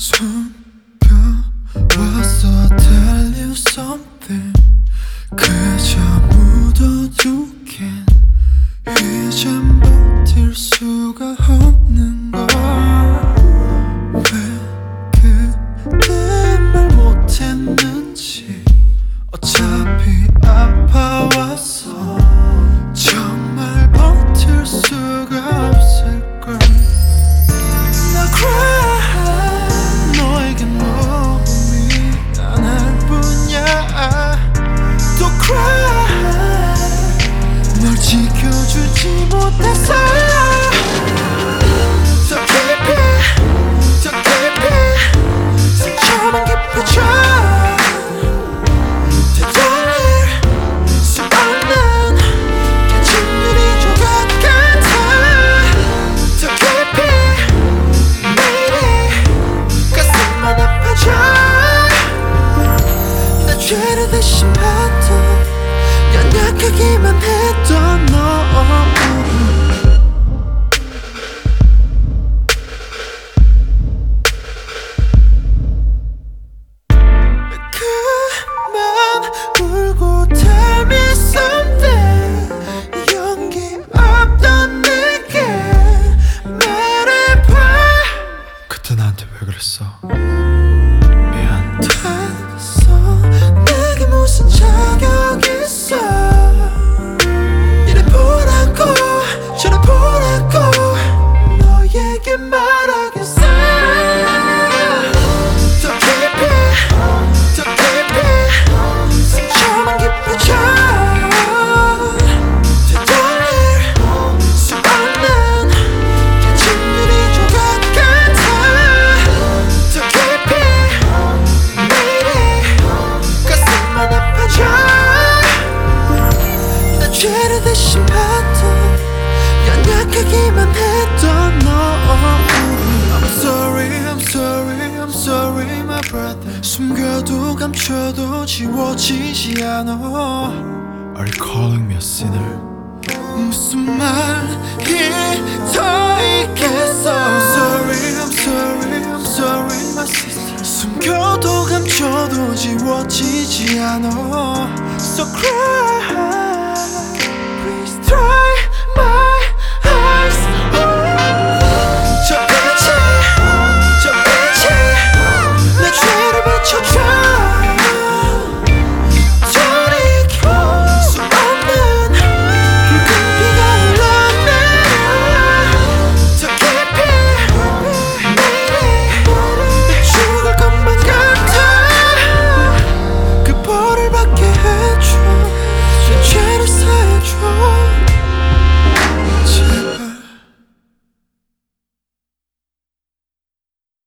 숨겨왔어 tell 그저 묻어두긴 이젠 버틸 수가 없는 걸왜 그때 말 못했는지. 어차피 지 무슨 자격 있어 죄를 대신 받던 연약하기만 했던 너 I'm sorry I'm sorry I'm sorry my brother 숨겨도 감춰도 지워지지 않아 Are you calling me a sinner? 무슨 말이 더 있겠어 I'm sorry I'm sorry I'm sorry my sister 숨겨도 감춰도 지워지지 않아 So cry